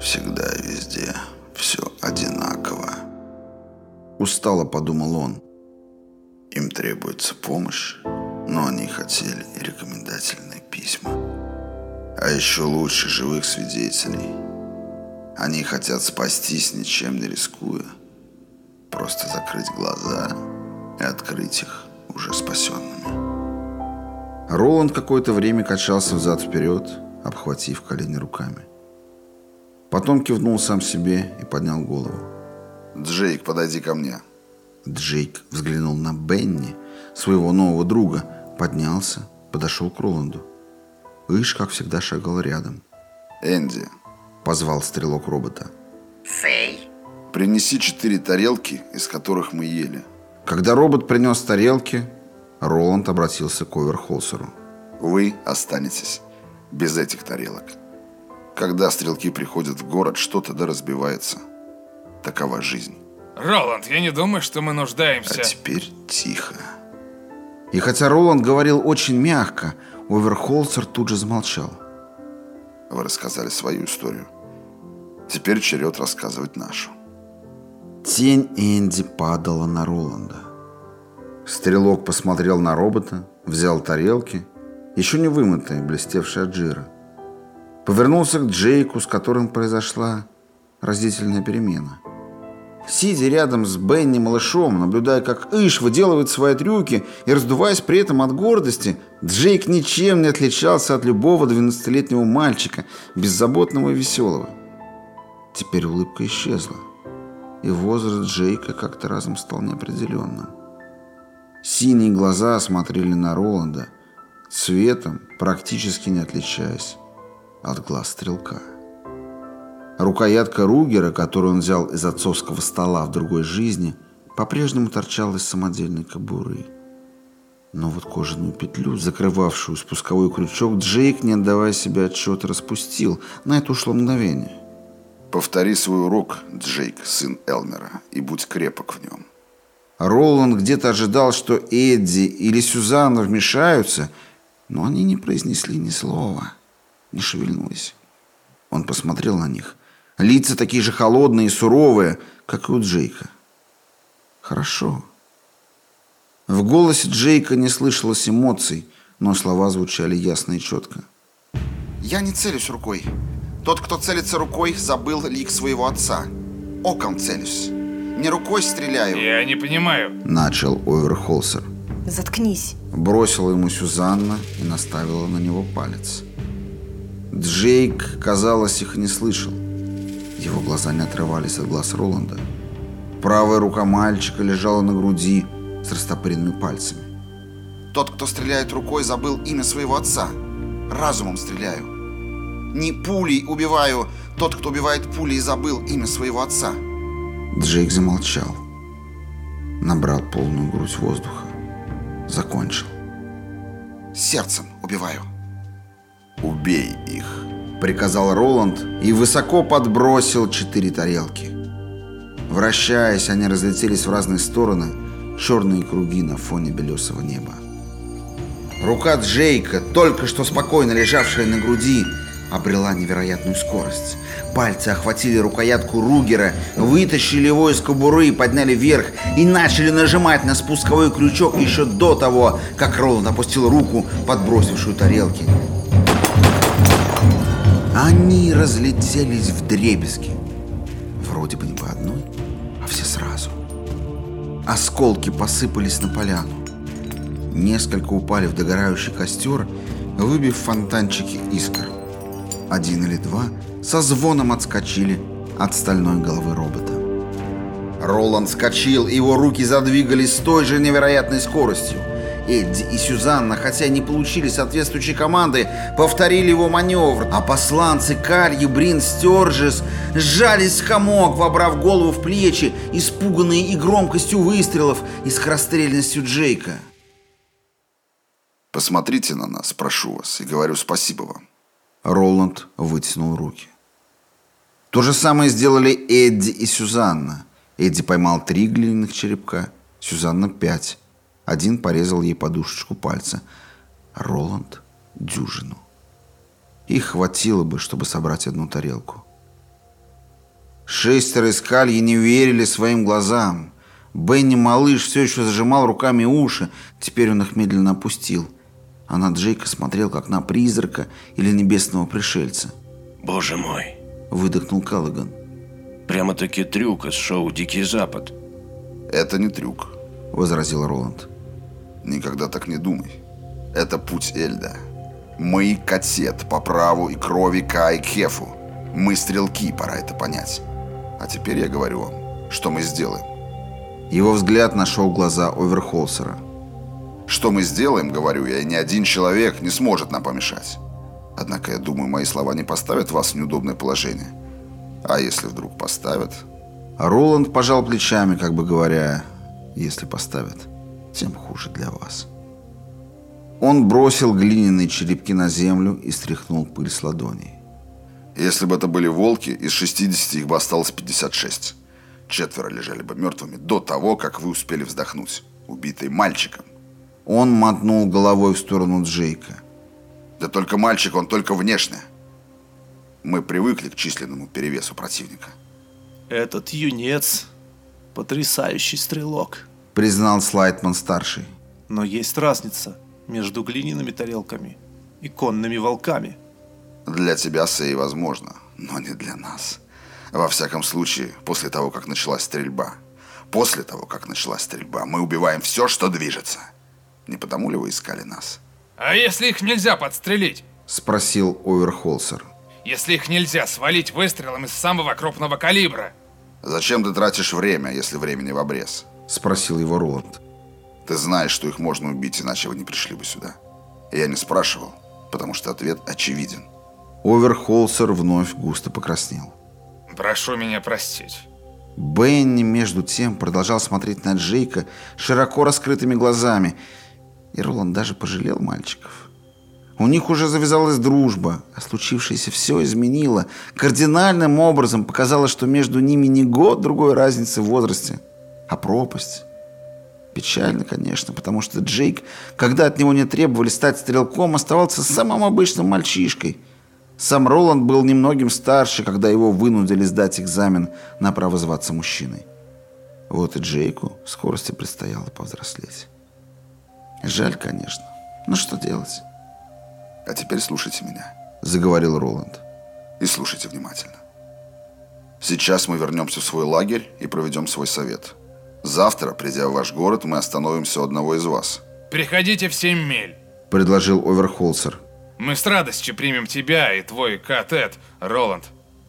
Всегда и везде все одинаково. Устало подумал он. Им требуется помощь, но они хотели рекомендательные письма. А еще лучше живых свидетелей. Они хотят спастись, ничем не рискуя. Просто закрыть глаза и открыть их уже спасенными. Роланд какое-то время качался взад-вперед, обхватив колени руками. Потом кивнул сам себе и поднял голову. «Джейк, подойди ко мне». Джейк взглянул на Бенни, своего нового друга, поднялся, подошел к Роланду. Иш, как всегда, шагал рядом. «Энди», — позвал стрелок робота. «Сэй». «Принеси четыре тарелки, из которых мы ели». Когда робот принес тарелки, Роланд обратился к Оверхолсеру. «Вы останетесь без этих тарелок. Когда стрелки приходят в город, что-то да разбивается. Такова жизнь». Роланд, я не думаю, что мы нуждаемся. А теперь тихо. И хотя Роланд говорил очень мягко, Оверхолсер тут же замолчал. Вы рассказали свою историю. Теперь черед рассказывать нашу. Тень Энди падала на Роланда. Стрелок посмотрел на робота, взял тарелки, еще не вымытые, блестевшие от жира. Повернулся к Джейку, с которым произошла разительная перемена. Сидя рядом с Бенни малышом, наблюдая, как Иш выделывает свои трюки и раздуваясь при этом от гордости, Джейк ничем не отличался от любого 12-летнего мальчика, беззаботного и веселого. Теперь улыбка исчезла, и возраст Джейка как-то разом стал неопределенным. Синие глаза смотрели на Роланда, цветом практически не отличаясь от глаз стрелка. Рукоятка Ругера, которую он взял из отцовского стола в другой жизни, по-прежнему торчала из самодельной кобуры. Но вот кожаную петлю, закрывавшую спусковой крючок, Джейк, не отдавая себе отчета, распустил. На это ушло мгновение. «Повтори свой урок, Джейк, сын Элмера, и будь крепок в нем». Роланд где-то ожидал, что Эдди или Сюзанна вмешаются, но они не произнесли ни слова, не шевельнулись. Он посмотрел на них – Лица такие же холодные и суровые, как и у Джейка. Хорошо. В голосе Джейка не слышалось эмоций, но слова звучали ясно и четко. «Я не целюсь рукой. Тот, кто целится рукой, забыл лик своего отца. Оком целюсь. Не рукой стреляю». «Я не понимаю», — начал Оверхолсер. «Заткнись», — бросила ему Сюзанна и наставила на него палец. Джейк, казалось, их не слышал. Его глаза не отрывались от глаз Роланда. Правая рука мальчика лежала на груди с растопыренными пальцами. «Тот, кто стреляет рукой, забыл имя своего отца. Разумом стреляю. Не пулей убиваю. Тот, кто убивает пулей, забыл имя своего отца». Джейк замолчал. Набрал полную грудь воздуха. Закончил. «Сердцем убиваю». «Убей их», приказал Роланд и высоко подбросил четыре тарелки. Вращаясь, они разлетелись в разные стороны, черные круги на фоне белесого неба. Рука Джейка, только что спокойно лежавшая на груди, обрела невероятную скорость. Пальцы охватили рукоятку Ругера, вытащили его из кобуры, подняли вверх и начали нажимать на спусковой крючок еще до того, как Роланд опустил руку, подбросившую тарелки. Они разлетелись в дребезги. Вроде бы не по одной, а все сразу. Осколки посыпались на поляну. Несколько упали в догорающий костер, выбив фонтанчики искр. Один или два со звоном отскочили от стальной головы робота. Роланд скочил, его руки задвигались с той же невероятной скоростью – Эдди и Сюзанна, хотя не получили соответствующей команды, повторили его маневр, а посланцы Карьи, Брин, Стерджес сжались в комок, вобрав голову в плечи, испуганные и громкостью выстрелов, и скорострельностью Джейка. «Посмотрите на нас, прошу вас, и говорю спасибо вам». Роланд вытянул руки. То же самое сделали Эдди и Сюзанна. Эдди поймал три глиняных черепка, Сюзанна пять. Один порезал ей подушечку пальца. Роланд — дюжину. Их хватило бы, чтобы собрать одну тарелку. Шестеро искали и не верили своим глазам. Бенни малыш все еще зажимал руками уши, теперь он их медленно опустил. А на Джейка смотрел, как на призрака или небесного пришельца. Боже мой, Выдохнул Каллиган. прямо-таки трюк из шоу «Дикий Запад». Это не трюк. Возразил Роланд. Никогда так не думай. Это путь Эльда. Мы катет по праву и крови Кай Кефу. Мы стрелки, пора это понять. А теперь я говорю вам, что мы сделаем. Его взгляд нашел глаза Оверхолсера. Что мы сделаем, говорю я, и ни один человек не сможет нам помешать. Однако, я думаю, мои слова не поставят вас в неудобное положение. А если вдруг поставят, Роланд пожал плечами, как бы говоря, если поставят, тем хуже для вас. Он бросил глиняные черепки на землю и стряхнул пыль с ладоней. если бы это были волки, из 60 их бы осталось 56. Четверо лежали бы мертвыми до того, как вы успели вздохнуть, убитый мальчиком. Он мотнул головой в сторону Джейка. Да только мальчик, он только внешне. Мы привыкли к численному перевесу противника. Этот юнец – потрясающий стрелок. Признал Слайтман-старший. Но есть разница между глиняными тарелками и конными волками. Для тебя, Сей, возможно, но не для нас. Во всяком случае, после того, как началась стрельба. После того, как началась стрельба, мы убиваем все, что движется. Не потому ли вы искали нас? А если их нельзя подстрелить? Спросил Оверхолсер. Если их нельзя свалить выстрелом из самого крупного калибра? Зачем ты тратишь время, если времени в обрез? Спросил его Роланд. Ты знаешь, что их можно убить, иначе вы не пришли бы сюда. Я не спрашивал, потому что ответ очевиден. Оверхолсер вновь густо покраснел. Прошу меня простить. Бенни, между тем, продолжал смотреть на Джейка широко раскрытыми глазами. И Роланд даже пожалел мальчиков. У них уже завязалась дружба, а случившееся все изменило. Кардинальным образом показалось, что между ними не год другой разницы в возрасте, а пропасть. Печально, конечно, потому что Джейк, когда от него не требовали стать стрелком, оставался самым обычным мальчишкой. Сам Роланд был немногим старше, когда его вынудили сдать экзамен на право зваться мужчиной. Вот и Джейку в скорости предстояло повзрослеть. Жаль, конечно. Но что делать? А теперь слушайте меня. Заговорил Роланд. И слушайте внимательно. Сейчас мы вернемся в свой лагерь и проведем свой совет. Завтра, придя в ваш город, мы остановимся у одного из вас. Приходите в 7 миль. Предложил Оверхолсер. Мы с радостью примем тебя и твой катет, Роланд.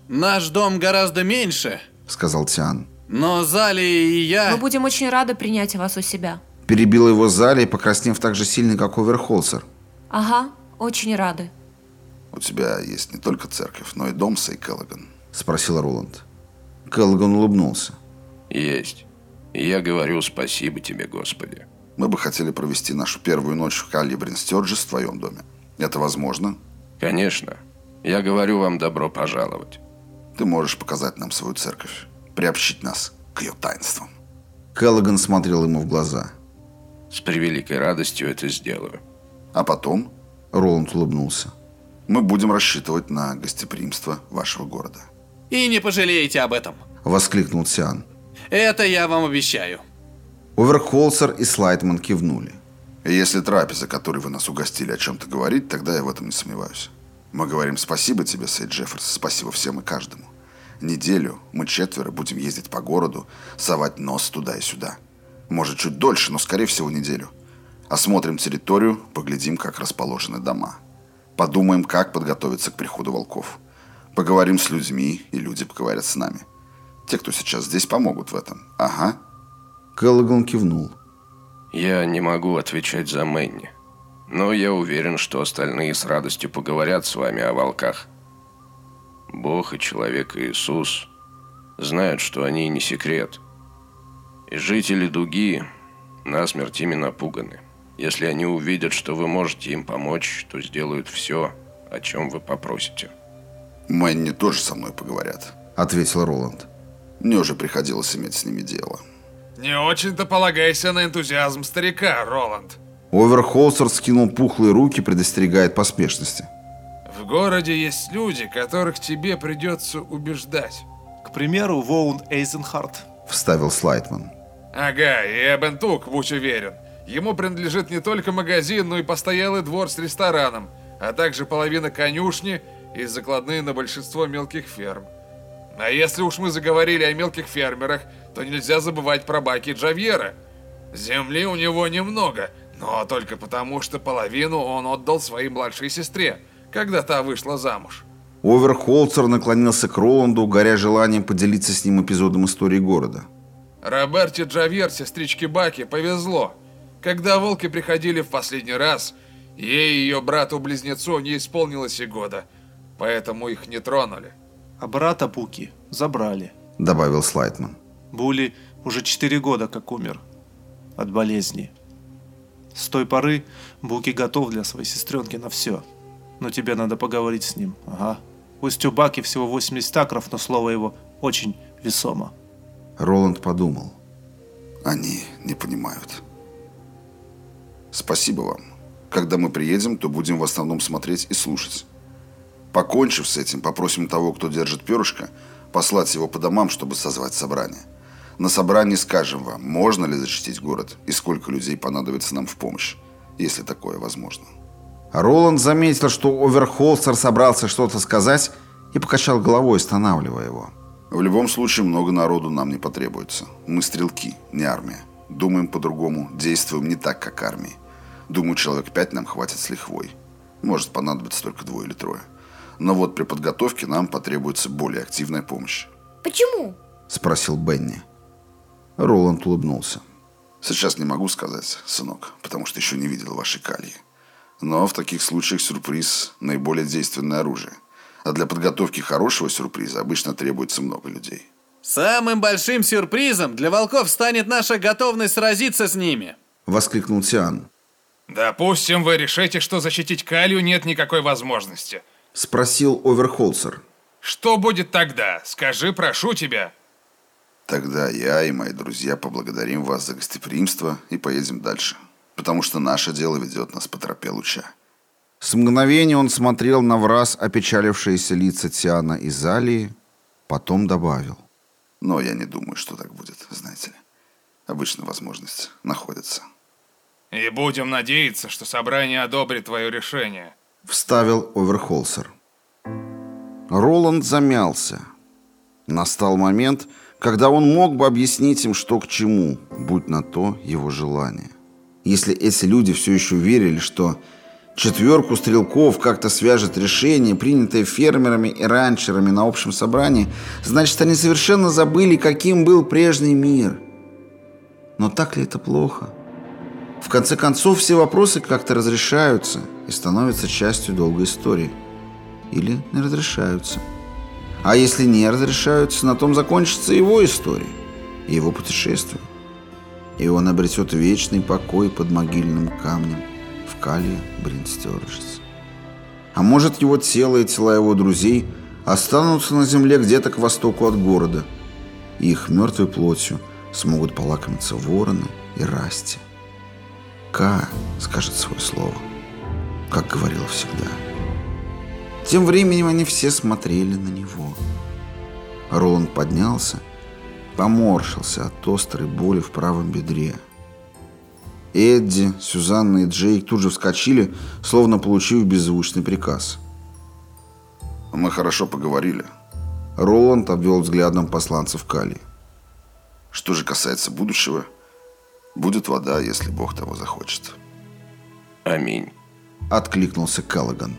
Наш дом гораздо меньше, Сказал Тиан. но Зали и я... Мы будем очень рады принять вас у себя. Перебил его Зали, покраснев так же сильно, как Оверхолсер. Ага, очень рады. У тебя есть не только церковь, но и дом, Сей Келлоган. Спросил Роланд. Келлоган улыбнулся. Есть. И я говорю спасибо тебе, Господи. Мы бы хотели провести нашу первую ночь в Калибрин Стёрджес в твоем доме. Это возможно? Конечно. Я говорю вам добро пожаловать. Ты можешь показать нам свою церковь, приобщить нас к ее таинствам. Келлоган смотрел ему в глаза. С превеликой радостью это сделаю. А потом Роланд улыбнулся. мы будем рассчитывать на гостеприимство вашего города. И не пожалеете об этом. Воскликнул Тиан. Это я вам обещаю. Оверхолсер и Слайтман кивнули. Если трапеза, которой вы нас угостили, о чем-то говорит, тогда я в этом не сомневаюсь. Мы говорим спасибо тебе, Сейд Джефферс, спасибо всем и каждому. Неделю мы четверо будем ездить по городу, совать нос туда и сюда. Может, чуть дольше, но, скорее всего, неделю. Осмотрим территорию, поглядим, как расположены дома. Подумаем, как подготовиться к приходу волков. Поговорим с людьми, и люди поговорят с нами. Те, кто сейчас здесь, помогут в этом. Ага. Келлоган кивнул. Я не могу отвечать за Мэнни. Но я уверен, что остальные с радостью поговорят с вами о волках. Бог и человек Иисус знают, что они не секрет. И жители Дуги насмерть ими напуганы. Если они увидят, что вы можете им помочь, то сделают все, о чем вы попросите. Мэнни тоже со мной поговорят. Ответил Роланд. Мне уже приходилось иметь с ними дело. Не очень-то полагайся на энтузиазм старика, Роланд. Оверхолсер скинул пухлые руки, предостерегает поспешности. В городе есть люди, которых тебе придется убеждать. К примеру, Воун Эйзенхарт. Вставил Слайтман. Ага, и Эбентук, будь уверен. Ему принадлежит не только магазин, но и постоялый двор с рестораном, а также половина конюшни и закладные на большинство мелких ферм. А если уж мы заговорили о мелких фермерах, то нельзя забывать про баки Джавьера. Земли у него немного, но только потому, что половину он отдал своей младшей сестре, когда та вышла замуж. Оверхолцер наклонился к Роланду, горя желанием поделиться с ним эпизодом истории города. Роберте Джавьер, сестричке Баки, повезло. Когда волки приходили в последний раз, ей и ее брату-близнецу не исполнилось и года, поэтому их не тронули. А брата Буки забрали. Добавил Слайтман. Були уже четыре года как умер от болезни. С той поры Буки готов для своей сестренки на все. Но тебе надо поговорить с ним. Ага. Пусть у Баки всего 80 акров, но слово его очень весомо. Роланд подумал. Они не понимают. Спасибо вам. Когда мы приедем, то будем в основном смотреть и слушать. Покончив с этим, попросим того, кто держит перышко, послать его по домам, чтобы созвать собрание. На собрании скажем вам, можно ли защитить город и сколько людей понадобится нам в помощь, если такое возможно. Роланд заметил, что Оверхолстер собрался что-то сказать и покачал головой, останавливая его. В любом случае, много народу нам не потребуется. Мы стрелки, не армия. Думаем по-другому, действуем не так, как армии. Думаю, человек пять нам хватит с лихвой. Может понадобиться только двое или трое. Но вот при подготовке нам потребуется более активная помощь. Почему? Спросил Бенни. Роланд улыбнулся. Сейчас не могу сказать, сынок, потому что еще не видел вашей кальи. Но в таких случаях сюрприз – наиболее действенное оружие. А для подготовки хорошего сюрприза обычно требуется много людей. Самым большим сюрпризом для волков станет наша готовность сразиться с ними. Воскликнул Тиан. Допустим, вы решите, что защитить Калию нет никакой возможности. Спросил Оверхолцер. Что будет тогда? Скажи, прошу тебя. Тогда я и мои друзья поблагодарим вас за гостеприимство и поедем дальше. Потому что наше дело ведет нас по тропе луча. С мгновения он смотрел на враз опечалившиеся лица Тиана и Залии, потом добавил. Но я не думаю, что так будет, знаете ли. Обычно возможность находится. И будем надеяться, что собрание одобрит твое решение. Вставил Оверхолсер. Роланд замялся. Настал момент, когда он мог бы объяснить им, что к чему, будь на то его желание. Если эти люди все еще верили, что четверку стрелков как-то свяжет решение, принятое фермерами и ранчерами на общем собрании, значит, они совершенно забыли, каким был прежний мир. Но так ли это плохо? В конце концов, все вопросы как-то разрешаются и становятся частью долгой истории. Или не разрешаются. А если не разрешаются, на том закончится его история его путешествие. И он обретет вечный покой под могильным камнем в Кале Бринстерджес. А может, его тело и тела его друзей останутся на земле где-то к востоку от города, и их мертвой плотью смогут полакомиться вороны и расти. К скажет свое слово, как говорил всегда. Тем временем они все смотрели на него. Роланд поднялся, поморщился от острой боли в правом бедре. Эдди, Сюзанна и Джейк тут же вскочили, словно получив беззвучный приказ. Мы хорошо поговорили. Роланд обвел взглядом посланцев Кали. Что же касается будущего, будет вода, если Бог того захочет. Аминь. Откликнулся Каллаган.